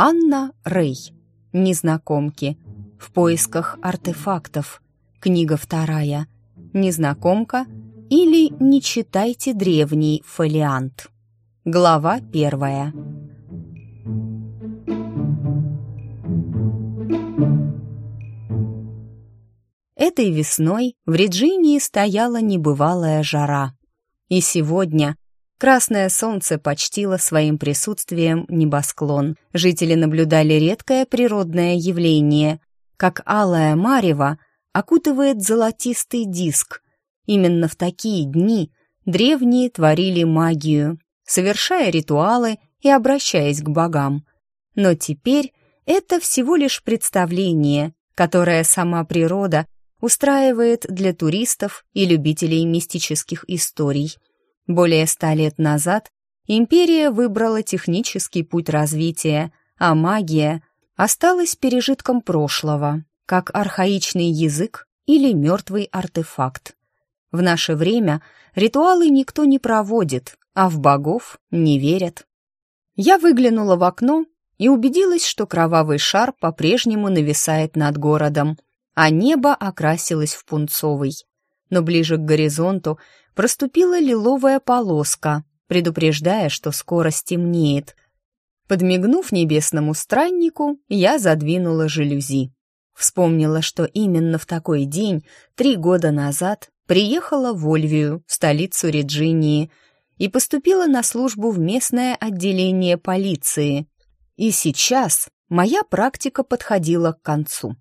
Анна Рей. Незнакомки. В поисках артефактов. Книга вторая. Незнакомка или не читайте древний фолиант. Глава первая. Этой весной в Реджинии стояла небывалая жара. И сегодня красное солнце почтило своим присутствием небосклон. Жители наблюдали редкое природное явление, как алая марево окутывает золотистый диск. Именно в такие дни древние творили магию, совершая ритуалы и обращаясь к богам. Но теперь это всего лишь представление, которое сама природа устраивает для туристов и любителей мистических историй. Более ста лет назад империя выбрала технический путь развития, а магия осталась пережитком прошлого, как архаичный язык или мертвый артефакт. В наше время ритуалы никто не проводит, а в богов не верят. Я выглянула в окно и убедилась, что кровавый шар по-прежнему нависает над городом, а небо окрасилось в пунцовый. Но ближе к горизонту проступила лиловая полоска, предупреждая, что скоро стемнеет. Подмигнув небесному страннику, я задвинула жалюзи. Вспомнила, что именно в такой день, три года назад, приехала в Ольвию, столицу Реджинии, и поступила на службу в местное отделение полиции. И сейчас моя практика подходила к концу.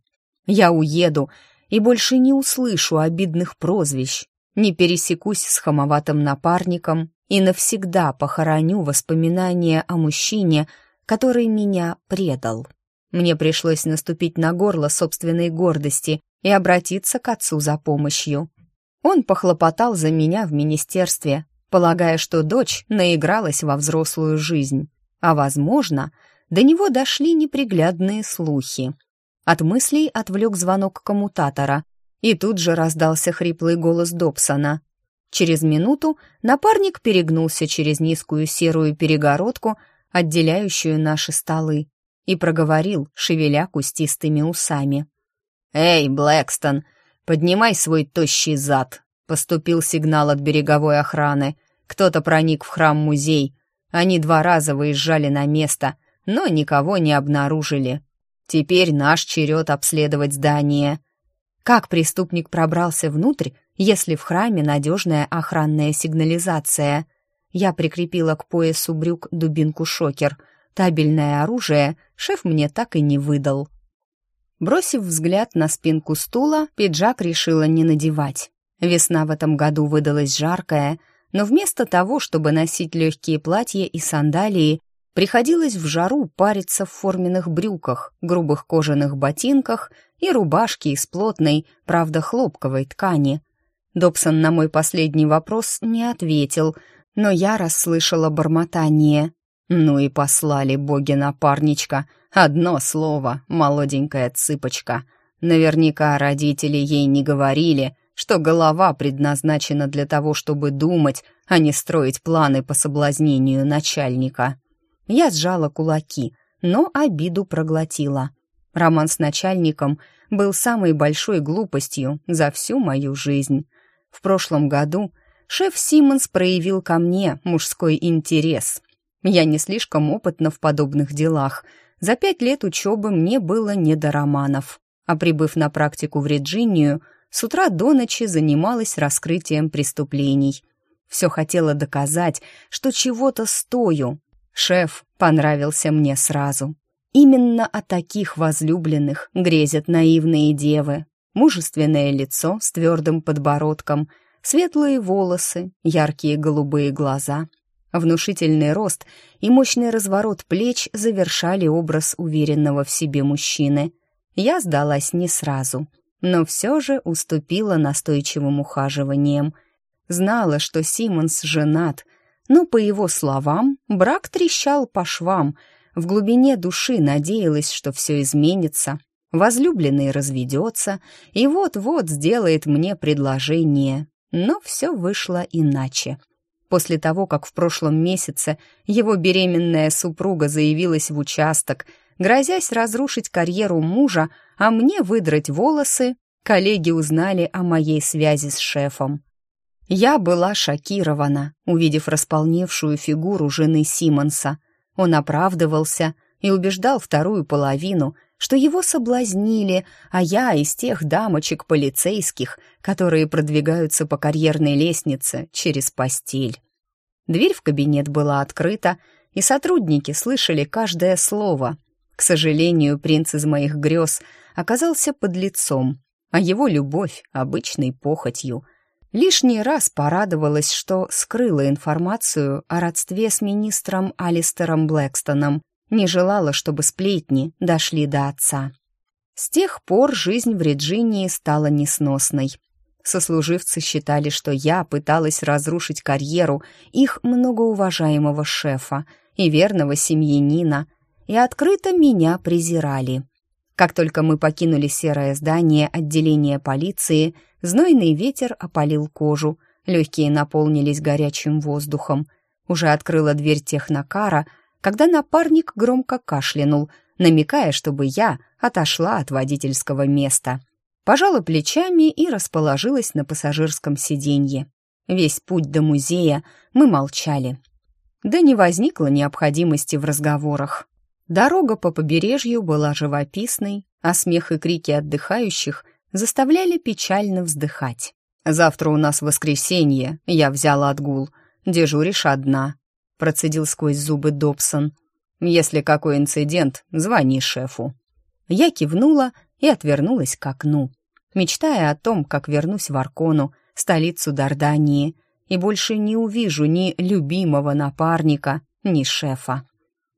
Я уеду и больше не услышу обидных прозвищ, не пересекусь с хамоватым напарником и навсегда похороню воспоминания о мужчине, который меня предал. Мне пришлось наступить на горло собственной гордости и обратиться к отцу за помощью. Он похлопотал за меня в министерстве, полагая, что дочь наигралась во взрослую жизнь, а, возможно, до него дошли неприглядные слухи — от мыслей отвлек звонок коммутатора, и тут же раздался хриплый голос Добсона. Через минуту напарник перегнулся через низкую серую перегородку, отделяющую наши столы, и проговорил, шевеля кустистыми усами. «Эй, Блэкстон, поднимай свой тощий зад!» Поступил сигнал от береговой охраны. Кто-то проник в храм-музей. Они два раза выезжали на место, но никого не обнаружили. Теперь наш черед обследовать здание. Как преступник пробрался внутрь, если в храме надежная охранная сигнализация? Я прикрепила к поясу брюк дубинку-шокер. Табельное оружие шеф мне так и не выдал. Бросив взгляд на спинку стула, пиджак решила не надевать. Весна в этом году выдалась жаркая, но вместо того, чтобы носить легкие платья и сандалии, Приходилось в жару париться в форменных брюках, грубых кожаных ботинках и рубашке из плотной, правда, хлопковой ткани. Добсон на мой последний вопрос не ответил, но я расслышала бормотание. Ну и послали боги напарничка. Одно слово, молоденькая цыпочка. Наверняка родители ей не говорили, что голова предназначена для того, чтобы думать, а не строить планы по соблазнению начальника. Я сжала кулаки, но обиду проглотила. Роман с начальником был самой большой глупостью за всю мою жизнь. В прошлом году шеф Симмонс проявил ко мне мужской интерес. Я не слишком опытна в подобных делах. За пять лет учебы мне было не до романов. А прибыв на практику в Реджинию, с утра до ночи занималась раскрытием преступлений. Все хотела доказать, что чего-то стою, Шеф понравился мне сразу. Именно о таких возлюбленных грезят наивные девы. Мужественное лицо с твердым подбородком, светлые волосы, яркие голубые глаза. Внушительный рост и мощный разворот плеч завершали образ уверенного в себе мужчины. Я сдалась не сразу, но все же уступила настойчивым ухаживаниям. Знала, что Симмонс женат — но, по его словам, брак трещал по швам. В глубине души надеялась, что все изменится. Возлюбленный разведется и вот-вот сделает мне предложение. Но все вышло иначе. После того, как в прошлом месяце его беременная супруга заявилась в участок, грозясь разрушить карьеру мужа, а мне выдрать волосы, коллеги узнали о моей связи с шефом. Я была шокирована, увидев располневшую фигуру жены Симонса. Он оправдывался и убеждал вторую половину, что его соблазнили, а я из тех дамочек полицейских, которые продвигаются по карьерной лестнице через постель. Дверь в кабинет была открыта, и сотрудники слышали каждое слово. К сожалению, принц из моих грез оказался под лицом, а его любовь — обычной похотью. Лишний раз порадовалась, что скрыла информацию о родстве с министром Алистером Блэкстоном, не желала, чтобы сплетни дошли до отца. С тех пор жизнь в Реджинии стала несносной. Сослуживцы считали, что я пыталась разрушить карьеру их многоуважаемого шефа и верного семьянина, и открыто меня презирали. Как только мы покинули серое здание отделения полиции, знойный ветер опалил кожу, легкие наполнились горячим воздухом. Уже открыла дверь технокара, когда напарник громко кашлянул, намекая, чтобы я отошла от водительского места. Пожала плечами и расположилась на пассажирском сиденье. Весь путь до музея мы молчали. Да не возникло необходимости в разговорах. Дорога по побережью была живописной, а смех и крики отдыхающих заставляли печально вздыхать. «Завтра у нас воскресенье, я взяла отгул. Дежуришь одна», процедил сквозь зубы Добсон. «Если какой инцидент, звони шефу». Я кивнула и отвернулась к окну, мечтая о том, как вернусь в Аркону, столицу Дардании, и больше не увижу ни любимого напарника, ни шефа.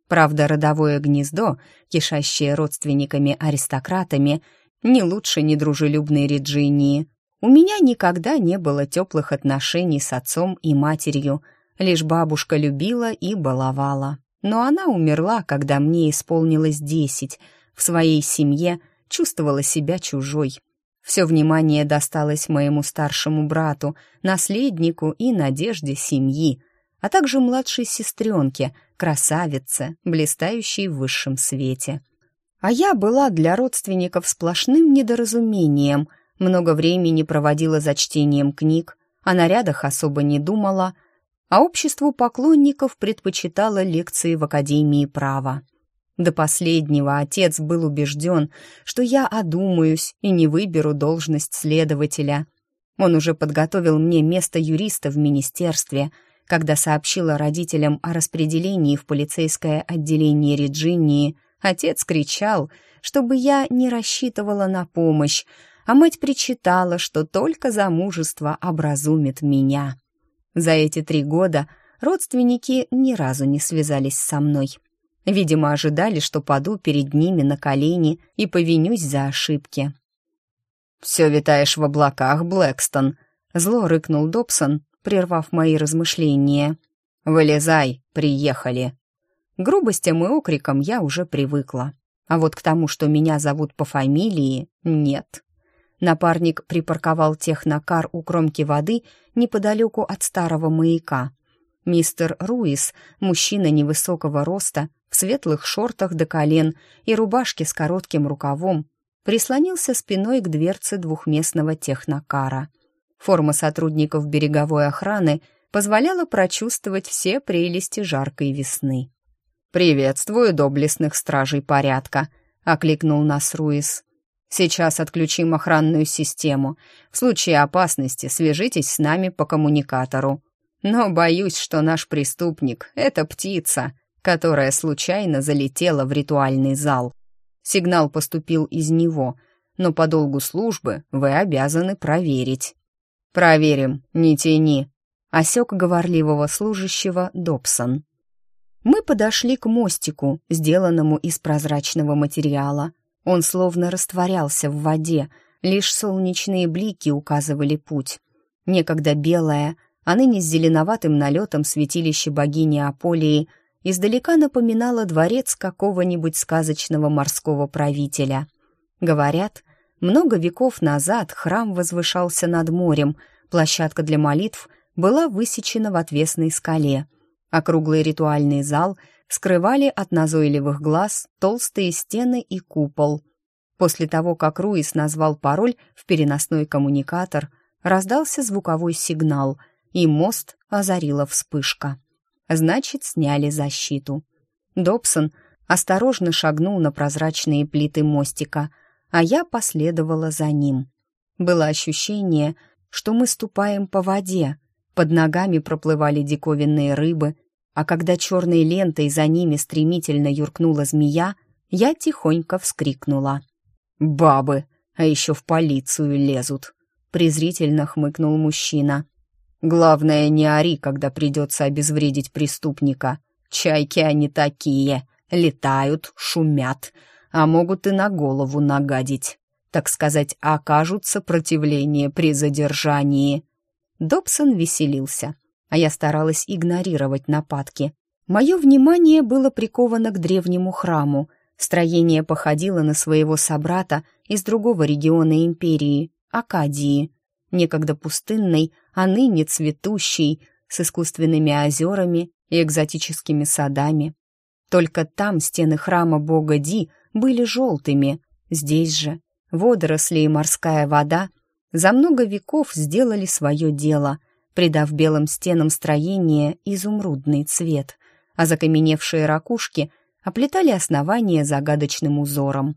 Правда, родовое гнездо, кишащее родственниками-аристократами, не лучше недружелюбной Реджинии. У меня никогда не было теплых отношений с отцом и матерью — Лишь бабушка любила и баловала. Но она умерла, когда мне исполнилось десять. В своей семье чувствовала себя чужой. Все внимание досталось моему старшему брату, наследнику и надежде семьи, а также младшей сестренке, красавице, блистающей в высшем свете. А я была для родственников сплошным недоразумением, много времени проводила за чтением книг, о нарядах особо не думала — а обществу поклонников предпочитала лекции в Академии права. До последнего отец был убежден, что я одумаюсь и не выберу должность следователя. Он уже подготовил мне место юриста в министерстве, когда сообщила родителям о распределении в полицейское отделение Реджинии. Отец кричал, чтобы я не рассчитывала на помощь, а мать причитала, что только замужество образумит меня. За эти три года родственники ни разу не связались со мной. Видимо, ожидали, что паду перед ними на колени и повинюсь за ошибки. «Все витаешь в облаках, Блэкстон», — зло рыкнул Добсон, прервав мои размышления. «Вылезай, приехали». Грубостям и окрикам я уже привыкла. А вот к тому, что меня зовут по фамилии, нет. Напарник припарковал технокар у кромки воды неподалеку от старого маяка. Мистер Руис, мужчина невысокого роста, в светлых шортах до колен и рубашке с коротким рукавом, прислонился спиной к дверце двухместного технокара. Форма сотрудников береговой охраны позволяла прочувствовать все прелести жаркой весны. «Приветствую доблестных стражей порядка», — окликнул нас Руис. Сейчас отключим охранную систему. В случае опасности свяжитесь с нами по коммуникатору. Но боюсь, что наш преступник — это птица, которая случайно залетела в ритуальный зал. Сигнал поступил из него, но по долгу службы вы обязаны проверить. «Проверим, не тяни», — осек говорливого служащего Добсон. Мы подошли к мостику, сделанному из прозрачного материала. Он словно растворялся в воде, лишь солнечные блики указывали путь. Некогда белое, а ныне с зеленоватым налетом святилище богини Аполии издалека напоминало дворец какого-нибудь сказочного морского правителя. Говорят, много веков назад храм возвышался над морем, площадка для молитв была высечена в отвесной скале. Округлый ритуальный зал скрывали от назойливых глаз толстые стены и купол. После того, как Руис назвал пароль в переносной коммуникатор, раздался звуковой сигнал, и мост озарила вспышка. Значит, сняли защиту. Добсон осторожно шагнул на прозрачные плиты мостика, а я последовала за ним. Было ощущение, что мы ступаем по воде, под ногами проплывали диковинные рыбы, а когда черной лентой за ними стремительно юркнула змея, я тихонько вскрикнула. «Бабы, а еще в полицию лезут!» — презрительно хмыкнул мужчина. «Главное, не ори, когда придется обезвредить преступника. Чайки они такие, летают, шумят, а могут и на голову нагадить. Так сказать, окажут сопротивление при задержании». Добсон веселился, а я старалась игнорировать нападки. Мое внимание было приковано к древнему храму. Строение походило на своего собрата из другого региона империи — Акадии. Некогда пустынной, а ныне цветущей, с искусственными озерами и экзотическими садами. Только там стены храма бога Ди были желтыми. Здесь же водоросли и морская вода за много веков сделали свое дело, придав белым стенам строения изумрудный цвет, а закаменевшие ракушки оплетали основание загадочным узором.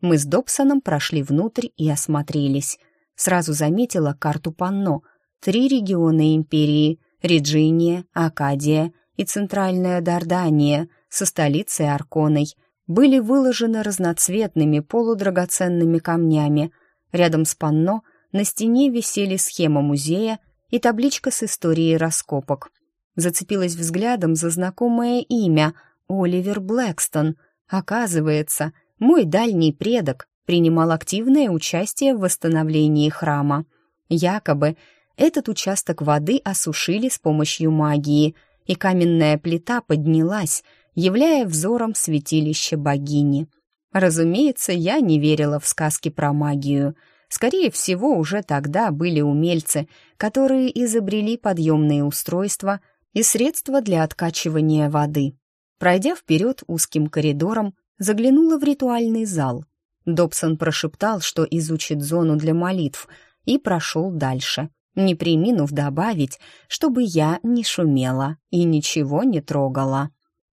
Мы с Добсоном прошли внутрь и осмотрелись. Сразу заметила карту Панно. Три региона империи — Реджиния, Акадия и Центральная Дардания со столицей Арконой — были выложены разноцветными полудрагоценными камнями. Рядом с Панно — на стене висели схема музея и табличка с историей раскопок. Зацепилась взглядом за знакомое имя — Оливер Блэкстон. Оказывается, мой дальний предок принимал активное участие в восстановлении храма. Якобы этот участок воды осушили с помощью магии, и каменная плита поднялась, являя взором святилище богини. Разумеется, я не верила в сказки про магию — Скорее всего, уже тогда были умельцы, которые изобрели подъемные устройства и средства для откачивания воды. Пройдя вперед узким коридором, заглянула в ритуальный зал. Добсон прошептал, что изучит зону для молитв, и прошел дальше, не приминув добавить, чтобы я не шумела и ничего не трогала.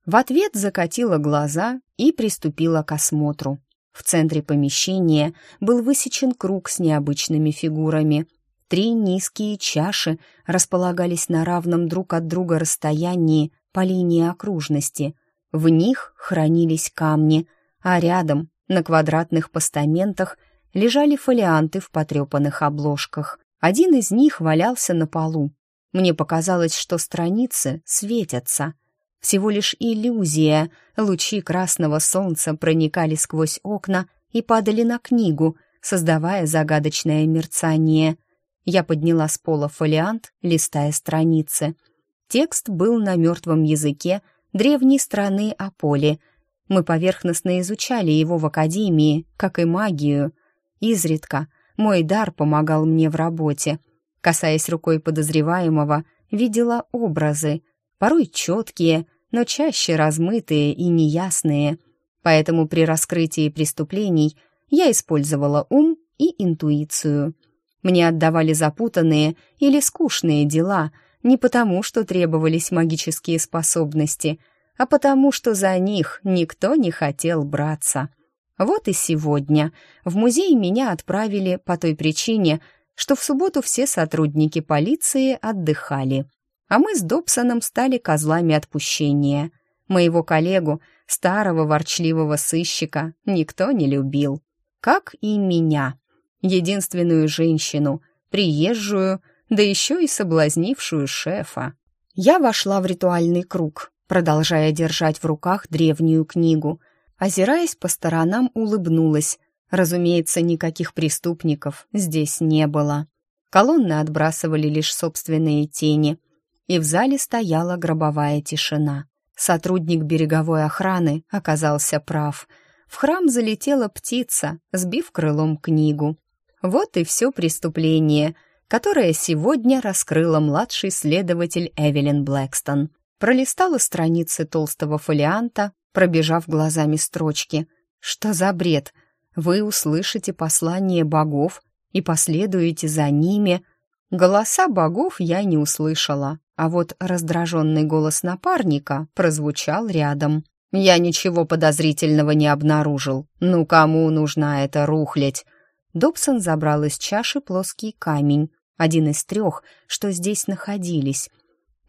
В ответ закатила глаза и приступила к осмотру. В центре помещения был высечен круг с необычными фигурами. Три низкие чаши располагались на равном друг от друга расстоянии по линии окружности. В них хранились камни, а рядом, на квадратных постаментах, лежали фолианты в потрепанных обложках. Один из них валялся на полу. Мне показалось, что страницы светятся. Всего лишь иллюзия. Лучи красного солнца проникали сквозь окна и падали на книгу, создавая загадочное мерцание. Я подняла с пола фолиант, листая страницы. Текст был на мертвом языке древней страны Аполи. Мы поверхностно изучали его в академии, как и магию. Изредка мой дар помогал мне в работе. Касаясь рукой подозреваемого, видела образы, порой четкие, но чаще размытые и неясные. Поэтому при раскрытии преступлений я использовала ум и интуицию. Мне отдавали запутанные или скучные дела не потому, что требовались магические способности, а потому, что за них никто не хотел браться. Вот и сегодня в музей меня отправили по той причине, что в субботу все сотрудники полиции отдыхали а мы с Добсоном стали козлами отпущения. Моего коллегу, старого ворчливого сыщика, никто не любил. Как и меня, единственную женщину, приезжую, да еще и соблазнившую шефа. Я вошла в ритуальный круг, продолжая держать в руках древнюю книгу. Озираясь по сторонам, улыбнулась. Разумеется, никаких преступников здесь не было. Колонны отбрасывали лишь собственные тени — и в зале стояла гробовая тишина. Сотрудник береговой охраны оказался прав. В храм залетела птица, сбив крылом книгу. Вот и все преступление, которое сегодня раскрыла младший следователь Эвелин Блэкстон. пролистала страницы толстого фолианта, пробежав глазами строчки. «Что за бред? Вы услышите послание богов и последуете за ними». Голоса богов я не услышала, а вот раздраженный голос напарника прозвучал рядом. «Я ничего подозрительного не обнаружил. Ну кому нужна эта рухлядь?» Добсон забрал из чаши плоский камень, один из трех, что здесь находились.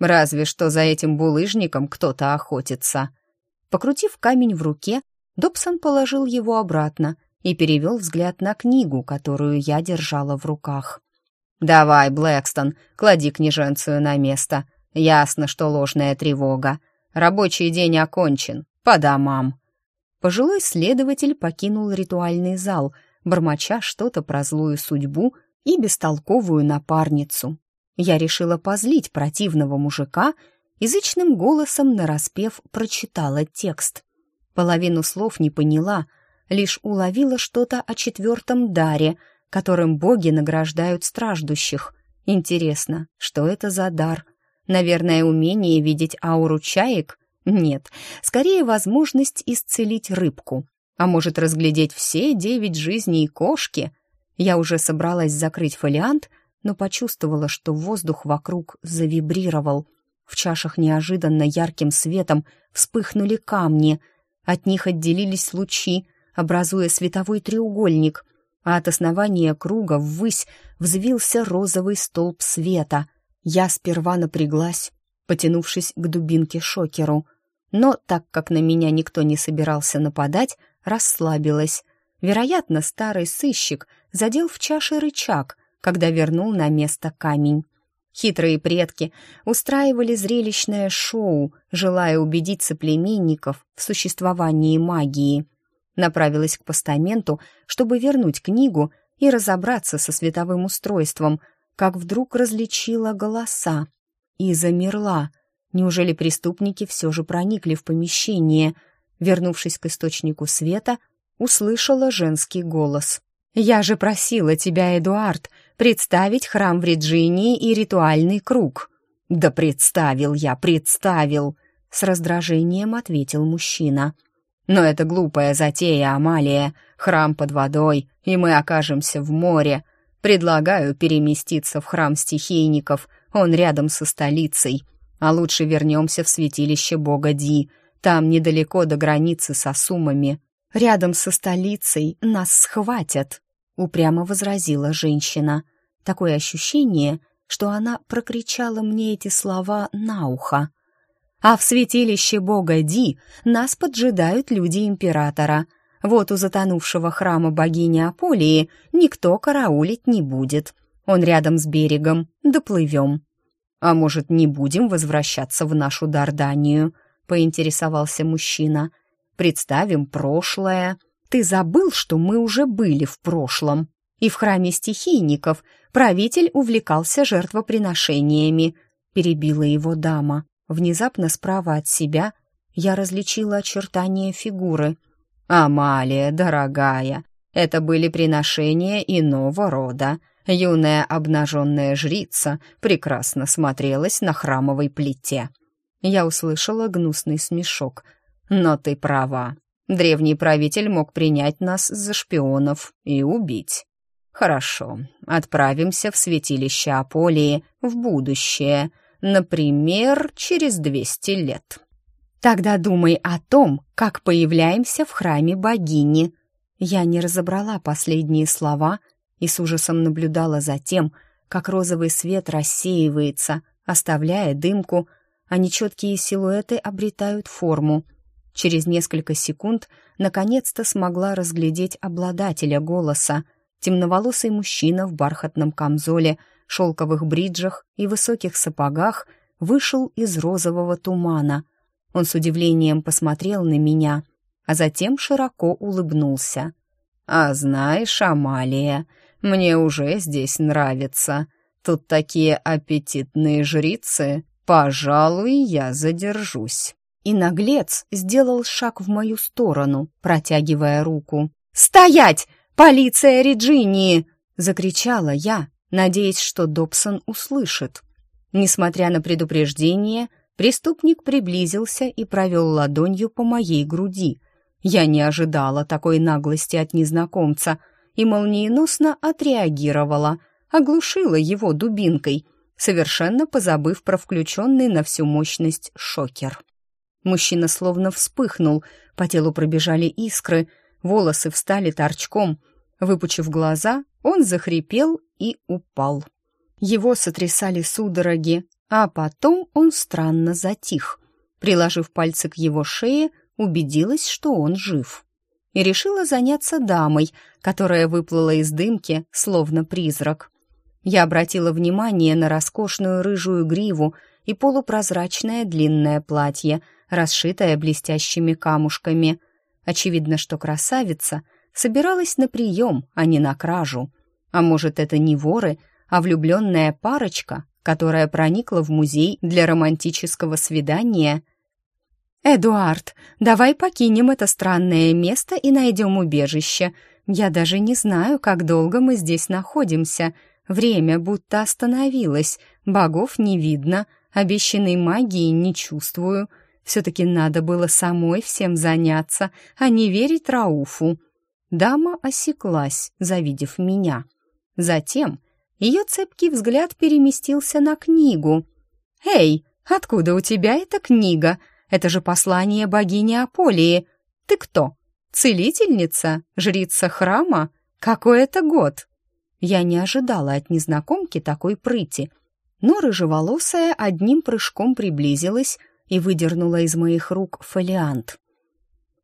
Разве что за этим булыжником кто-то охотится. Покрутив камень в руке, Добсон положил его обратно и перевел взгляд на книгу, которую я держала в руках. «Давай, Блэкстон, клади княженцию на место. Ясно, что ложная тревога. Рабочий день окончен. По домам». Пожилой следователь покинул ритуальный зал, бормоча что-то про злую судьбу и бестолковую напарницу. Я решила позлить противного мужика, язычным голосом нараспев прочитала текст. Половину слов не поняла, лишь уловила что-то о четвертом даре, которым боги награждают страждущих. Интересно, что это за дар? Наверное, умение видеть ауру чаек? Нет, скорее возможность исцелить рыбку. А может, разглядеть все девять жизней кошки? Я уже собралась закрыть фолиант, но почувствовала, что воздух вокруг завибрировал. В чашах неожиданно ярким светом вспыхнули камни. От них отделились лучи, образуя световой треугольник, а от основания круга ввысь взвился розовый столб света. Я сперва напряглась, потянувшись к дубинке шокеру, но так как на меня никто не собирался нападать, расслабилась. Вероятно, старый сыщик задел в чаше рычаг, когда вернул на место камень. Хитрые предки устраивали зрелищное шоу, желая убедить соплеменников в существовании магии. Направилась к постаменту, чтобы вернуть книгу и разобраться со световым устройством, как вдруг различила голоса и замерла. Неужели преступники все же проникли в помещение? Вернувшись к источнику света, услышала женский голос. «Я же просила тебя, Эдуард, представить храм в Реджинии и ритуальный круг». «Да представил я, представил!» — с раздражением ответил мужчина. «Но это глупая затея, Амалия. Храм под водой, и мы окажемся в море. Предлагаю переместиться в храм стихийников, он рядом со столицей. А лучше вернемся в святилище бога Ди, там недалеко до границы со Сумами. Рядом со столицей нас схватят», — упрямо возразила женщина. Такое ощущение, что она прокричала мне эти слова на ухо. «А в святилище бога Ди нас поджидают люди императора. Вот у затонувшего храма богини Аполии никто караулить не будет. Он рядом с берегом, доплывем». «А может, не будем возвращаться в нашу Дарданию?» — поинтересовался мужчина — представим прошлое. Ты забыл, что мы уже были в прошлом. И в храме стихийников правитель увлекался жертвоприношениями. Перебила его дама. Внезапно справа от себя я различила очертания фигуры. «Амалия, дорогая, это были приношения иного рода. Юная обнаженная жрица прекрасно смотрелась на храмовой плите». Я услышала гнусный смешок — но ты права. Древний правитель мог принять нас за шпионов и убить. Хорошо, отправимся в святилище Аполии в будущее, например, через двести лет. Тогда думай о том, как появляемся в храме богини. Я не разобрала последние слова и с ужасом наблюдала за тем, как розовый свет рассеивается, оставляя дымку, а нечеткие силуэты обретают форму — Через несколько секунд наконец-то смогла разглядеть обладателя голоса. Темноволосый мужчина в бархатном камзоле, шелковых бриджах и высоких сапогах вышел из розового тумана. Он с удивлением посмотрел на меня, а затем широко улыбнулся. «А знаешь, Амалия, мне уже здесь нравится. Тут такие аппетитные жрицы. Пожалуй, я задержусь» и наглец сделал шаг в мою сторону, протягивая руку. «Стоять! Полиция Реджинии!» — закричала я, надеясь, что Добсон услышит. Несмотря на предупреждение, Преступник приблизился и провел ладонью по моей груди. Я не ожидала такой наглости от незнакомца и молниеносно отреагировала, оглушила его дубинкой, совершенно позабыв про включенный на всю мощность шокер. Мужчина словно вспыхнул, по телу пробежали искры, волосы встали торчком. Выпучив глаза, он захрипел и упал. Его сотрясали судороги, а потом он странно затих. Приложив пальцы к его шее, убедилась, что он жив. И решила заняться дамой, которая выплыла из дымки, словно призрак. Я обратила внимание на роскошную рыжую гриву и полупрозрачное длинное платье, расшитое блестящими камушками. Очевидно, что красавица собиралась на прием, а не на кражу. А может, это не воры, а влюбленная парочка, которая проникла в музей для романтического свидания. «Эдуард, давай покинем это странное место и найдем убежище. Я даже не знаю, как долго мы здесь находимся. Время будто остановилось, богов не видно, обещанной магии не чувствую. Все-таки надо было самой всем заняться, а не верить Рауфу». Дама осеклась, завидев меня. Затем ее цепкий взгляд переместился на книгу. «Эй, откуда у тебя эта книга? Это же послание богини Аполии. Ты кто? Целительница? Жрица храма? Какой это год?» Я не ожидала от незнакомки такой прыти, но рыжеволосая одним прыжком приблизилась и выдернула из моих рук фолиант.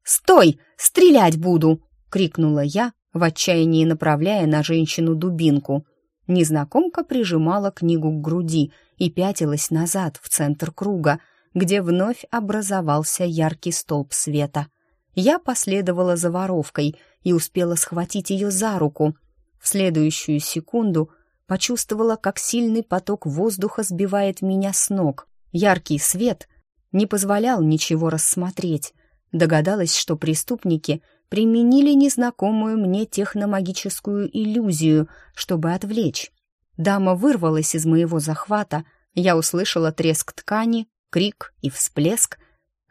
«Стой! Стрелять буду!» — крикнула я, в отчаянии направляя на женщину дубинку — Незнакомка прижимала книгу к груди и пятилась назад, в центр круга, где вновь образовался яркий столб света. Я последовала за воровкой и успела схватить ее за руку. В следующую секунду почувствовала, как сильный поток воздуха сбивает меня с ног. Яркий свет не позволял ничего рассмотреть. Догадалась, что преступники — применили незнакомую мне техномагическую иллюзию, чтобы отвлечь. Дама вырвалась из моего захвата, я услышала треск ткани, крик и всплеск.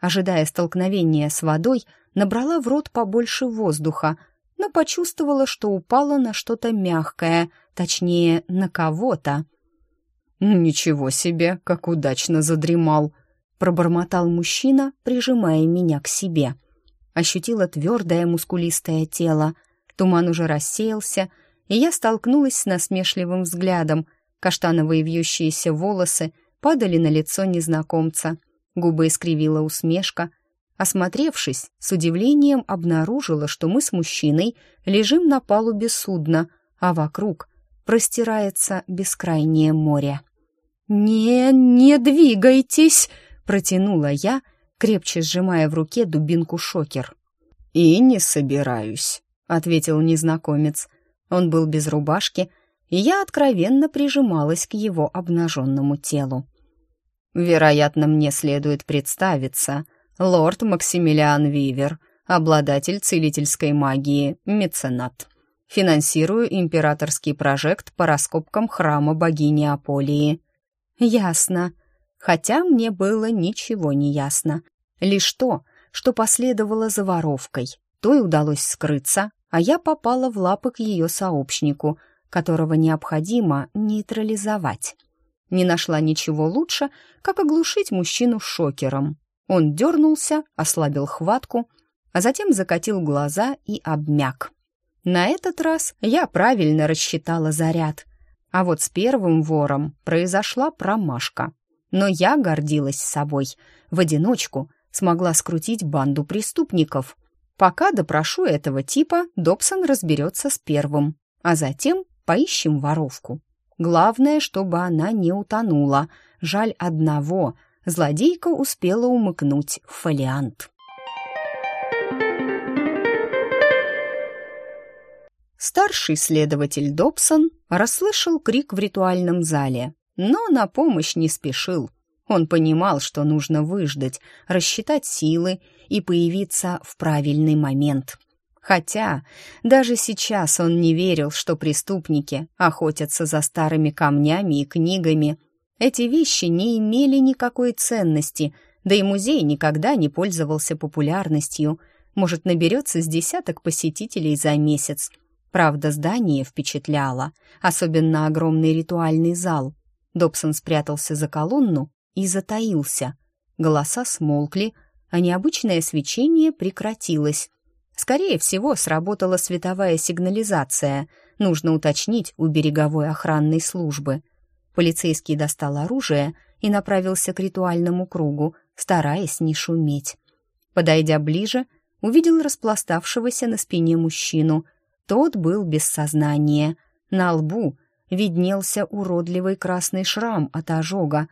Ожидая столкновения с водой, набрала в рот побольше воздуха, но почувствовала, что упала на что-то мягкое, точнее, на кого-то. «Ничего себе, как удачно задремал!» — пробормотал мужчина, прижимая меня к себе — ощутила твердое мускулистое тело. Туман уже рассеялся, и я столкнулась с насмешливым взглядом. Каштановые вьющиеся волосы падали на лицо незнакомца. Губы искривила усмешка. Осмотревшись, с удивлением обнаружила, что мы с мужчиной лежим на палубе судна, а вокруг простирается бескрайнее море. «Не, не двигайтесь!» — протянула я — крепче сжимая в руке дубинку-шокер. «И не собираюсь», — ответил незнакомец. Он был без рубашки, и я откровенно прижималась к его обнаженному телу. «Вероятно, мне следует представиться. Лорд Максимилиан Вивер, обладатель целительской магии, меценат. Финансирую императорский прожект по раскопкам храма богини Аполии». «Ясно», хотя мне было ничего не ясно. Лишь то, что последовало за воровкой. Той удалось скрыться, а я попала в лапы к ее сообщнику, которого необходимо нейтрализовать. Не нашла ничего лучше, как оглушить мужчину шокером. Он дернулся, ослабил хватку, а затем закатил глаза и обмяк. На этот раз я правильно рассчитала заряд. А вот с первым вором произошла промашка. Но я гордилась собой. В одиночку смогла скрутить банду преступников. Пока допрошу этого типа, Добсон разберется с первым, а затем поищем воровку. Главное, чтобы она не утонула. Жаль одного. Злодейка успела умыкнуть фолиант. Старший следователь Добсон расслышал крик в ритуальном зале но на помощь не спешил. Он понимал, что нужно выждать, рассчитать силы и появиться в правильный момент. Хотя даже сейчас он не верил, что преступники охотятся за старыми камнями и книгами. Эти вещи не имели никакой ценности, да и музей никогда не пользовался популярностью. Может, наберется с десяток посетителей за месяц. Правда, здание впечатляло, особенно огромный ритуальный зал. Добсон спрятался за колонну и затаился. Голоса смолкли, а необычное свечение прекратилось. Скорее всего, сработала световая сигнализация. Нужно уточнить у береговой охранной службы. Полицейский достал оружие и направился к ритуальному кругу, стараясь не шуметь. Подойдя ближе, увидел распластавшегося на спине мужчину. Тот был без сознания. На лбу виднелся уродливый красный шрам от ожога.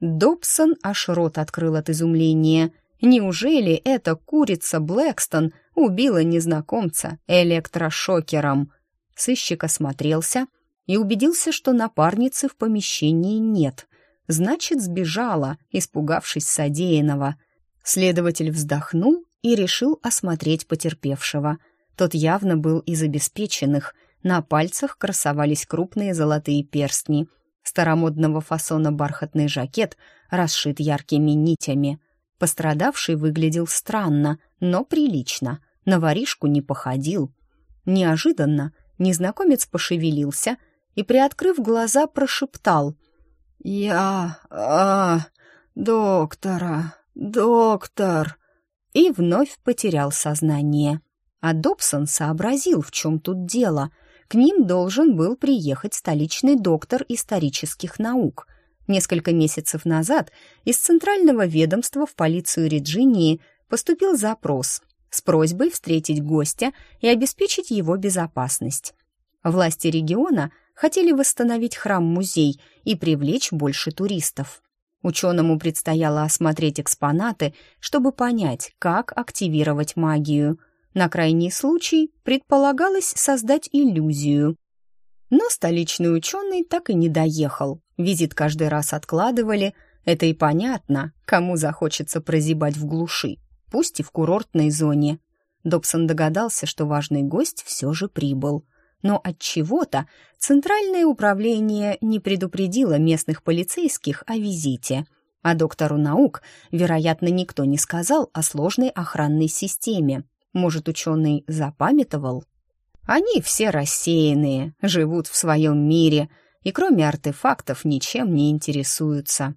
Добсон аж рот открыл от изумления. Неужели эта курица Блэкстон убила незнакомца электрошокером? Сыщик осмотрелся и убедился, что напарницы в помещении нет. Значит, сбежала, испугавшись содеянного. Следователь вздохнул и решил осмотреть потерпевшего. Тот явно был из обеспеченных. На пальцах красовались крупные золотые перстни. Старомодного фасона бархатный жакет расшит яркими нитями. Пострадавший выглядел странно, но прилично. На воришку не походил. Неожиданно незнакомец пошевелился и, приоткрыв глаза, прошептал «Я... а... доктора, доктор...» и вновь потерял сознание. А Добсон сообразил, в чем тут дело. К ним должен был приехать столичный доктор исторических наук. Несколько месяцев назад из Центрального ведомства в полицию Реджинии поступил запрос с просьбой встретить гостя и обеспечить его безопасность. Власти региона хотели восстановить храм-музей и привлечь больше туристов. Ученому предстояло осмотреть экспонаты, чтобы понять, как активировать магию. На крайний случай предполагалось создать иллюзию. Но столичный ученый так и не доехал. Визит каждый раз откладывали. Это и понятно, кому захочется прозябать в глуши, пусть и в курортной зоне. Добсон догадался, что важный гость все же прибыл но от чего-то центральное управление не предупредило местных полицейских о визите, а доктору наук, вероятно, никто не сказал о сложной охранной системе. Может, ученый запамятовал? Они все рассеянные, живут в своем мире и кроме артефактов ничем не интересуются.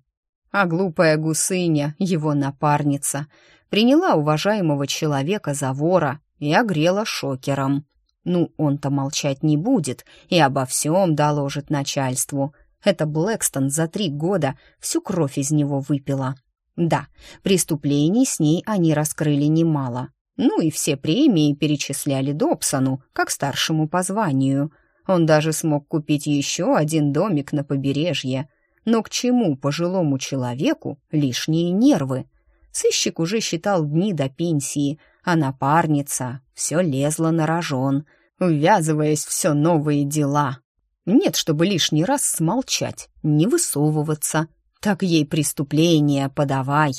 А глупая гусыня, его напарница, приняла уважаемого человека за вора и огрела шокером. Ну, он-то молчать не будет и обо всем доложит начальству. Это Блэкстон за три года всю кровь из него выпила. Да, преступлений с ней они раскрыли немало. Ну и все премии перечисляли Добсону, как старшему по званию. Он даже смог купить еще один домик на побережье. Но к чему пожилому человеку лишние нервы? Сыщик уже считал дни до пенсии, а напарница все лезла на рожон, ввязываясь в все новые дела. Нет, чтобы лишний раз смолчать, не высовываться. Так ей преступление подавай.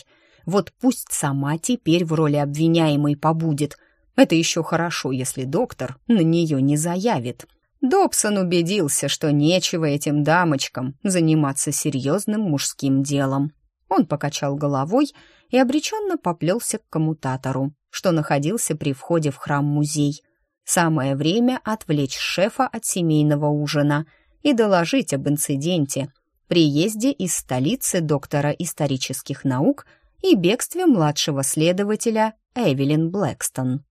Вот пусть сама теперь в роли обвиняемой побудет. Это еще хорошо, если доктор на нее не заявит. Добсон убедился, что нечего этим дамочкам заниматься серьезным мужским делом. Он покачал головой и обреченно поплелся к коммутатору, что находился при входе в храм-музей. Самое время отвлечь шефа от семейного ужина и доложить об инциденте, приезде из столицы доктора исторических наук и бегстве младшего следователя Эвелин Блэкстон.